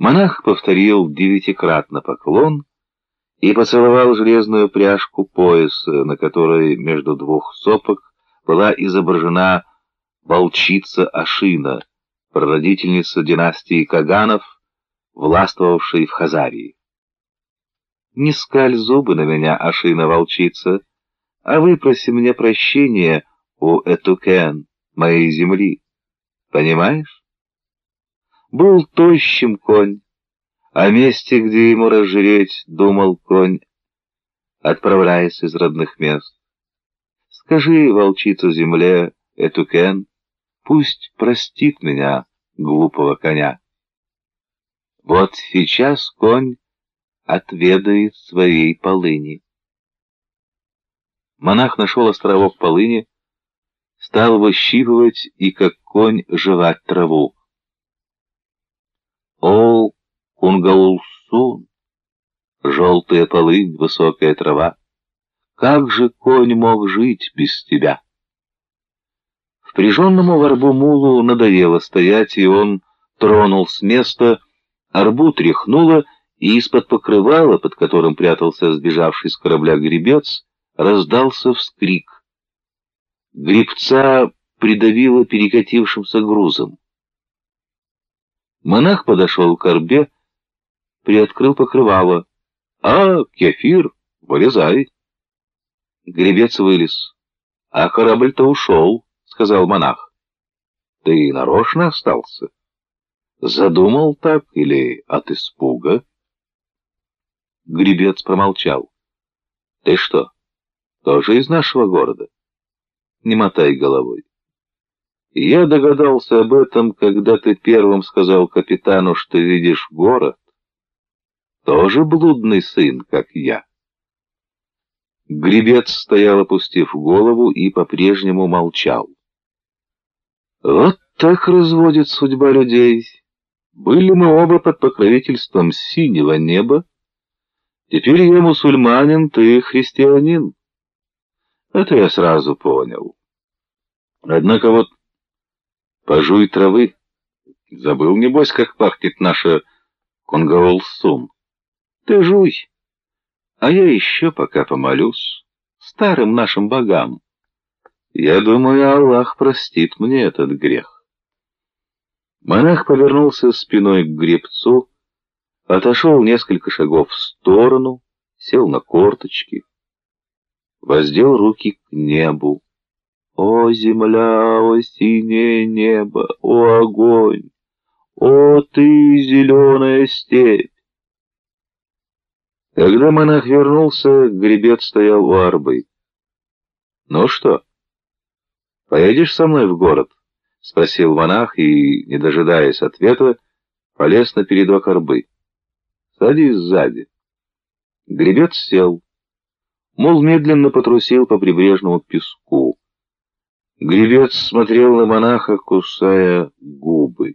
Монах повторил девятикратно поклон и поцеловал железную пряжку пояса, на которой между двух сопок была изображена волчица Ашина, прародительница династии Каганов, властвовавшей в Хазарии. «Не скаль зубы на меня, Ашина-волчица, а выпроси мне прощения у Этукен, моей земли. Понимаешь? Был тощим конь, о месте, где ему разжиреть, думал конь, отправляясь из родных мест. Скажи, волчица земле, Этукен, пусть простит меня, глупого коня. Вот сейчас конь отведает своей полыни. Монах нашел островок полыни, стал выщипывать и, как конь, жевать траву. О, Кунгаулсун, желтая полынь, высокая трава, как же конь мог жить без тебя? Впряженному в арбу мулу надоело стоять, и он тронул с места, арбу тряхнуло, и из-под покрывала, под которым прятался сбежавший с корабля гребец, раздался вскрик. Гребца придавило перекатившимся грузом. Монах подошел к корбе, приоткрыл покрывало. «А, кефир, вылезай!» Гребец вылез. «А корабль-то ушел», — сказал монах. «Ты нарочно остался? Задумал так или от испуга?» Гребец промолчал. «Ты что, тоже из нашего города?» «Не мотай головой. Я догадался об этом, когда ты первым сказал капитану, что видишь город. Тоже блудный сын, как я». Гребец стоял, опустив голову, и по-прежнему молчал. Вот так разводит судьба людей. Были мы оба под покровительством синего неба, Теперь я мусульманин, ты христианин. Это я сразу понял. Однако вот пожуй травы. Забыл, небось, как пахнет наша Конгаолсум. Ты жуй, а я еще пока помолюсь старым нашим богам. Я думаю, Аллах простит мне этот грех. Монах повернулся спиной к гребцу, отошел несколько шагов в сторону, сел на корточки, воздел руки к небу. О, земля, о, синее небо, о, огонь, о, ты, зеленая степь! Когда монах вернулся, гребец стоял у арбы. «Ну что, поедешь со мной в город?» — спросил монах и, не дожидаясь ответа, полез на передок арбы. Садись сзади. Гребец сел. Мол медленно потрусил по прибрежному песку. Гребец смотрел на монаха, кусая губы.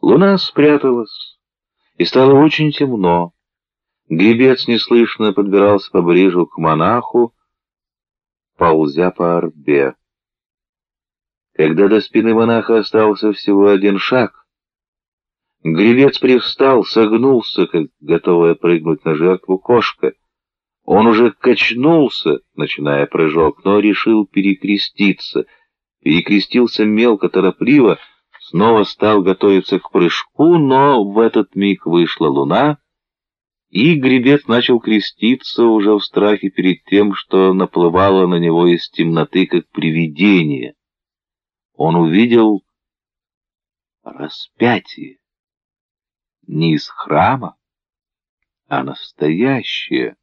Луна спряталась, и стало очень темно. Гребец неслышно подбирался поближе к монаху, ползя по орбе. Когда до спины монаха остался всего один шаг, Гребец привстал, согнулся, как готовая прыгнуть на жертву кошка. Он уже качнулся, начиная прыжок, но решил перекреститься. Перекрестился мелко, торопливо, снова стал готовиться к прыжку, но в этот миг вышла луна, и гребец начал креститься уже в страхе перед тем, что наплывало на него из темноты, как привидение. Он увидел распятие не из храма, а настоящее,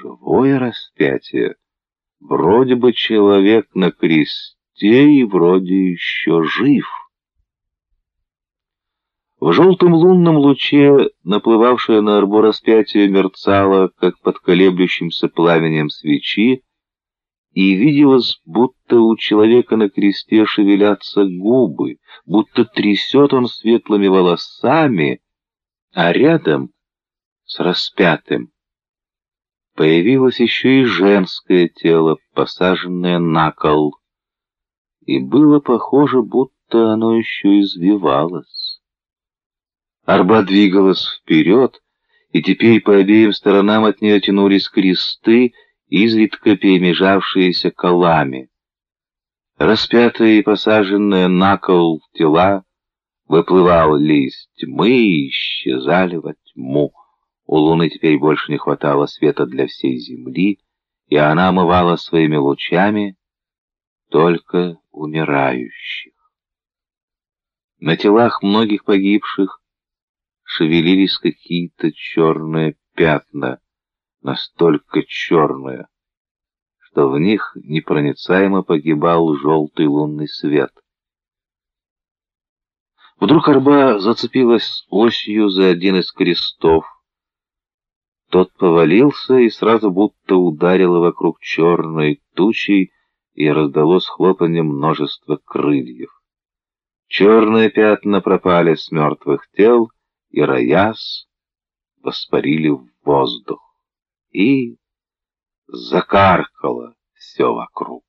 живое распятие. Вроде бы человек на кресте и вроде еще жив. В желтом лунном луче, наплывавшее на арбу распятие, мерцало, как под колеблющимся пламенем свечи, и виделось, будто у человека на кресте шевелятся губы, будто трясет он светлыми волосами, а рядом с распятым появилось еще и женское тело, посаженное на кол, и было похоже, будто оно еще извивалось. Арба двигалась вперед, и теперь по обеим сторонам от нее тянулись кресты, изредка перемежавшиеся колами. Распятые и посаженные на кол тела выплывали из тьмы и исчезали во тьму. У луны теперь больше не хватало света для всей земли, и она омывала своими лучами только умирающих. На телах многих погибших шевелились какие-то черные пятна, настолько черные, что в них непроницаемо погибал желтый лунный свет. Вдруг арба зацепилась осью за один из крестов. Тот повалился и сразу будто ударило вокруг черной тучей и раздалось хлопанье множества крыльев. Черные пятна пропали с мертвых тел, и рояс воспарили в воздух. И закаркало все вокруг.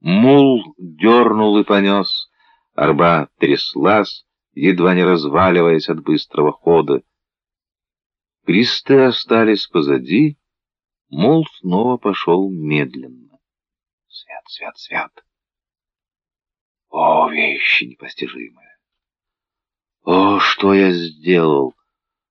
Мул дернул и понес, арба тряслась, едва не разваливаясь от быстрого хода. Кресты остались позади, мул снова пошел медленно. Свят, свят, свят. О, вещи непостижимые! О, что я сделал!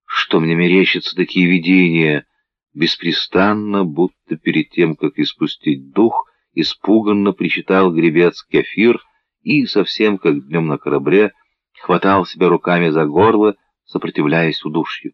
Что мне мерещатся такие видения! Беспрестанно, будто перед тем, как испустить дух, испуганно причитал гребец кефир и, совсем как днем на корабле, хватал себя руками за горло, сопротивляясь удушью.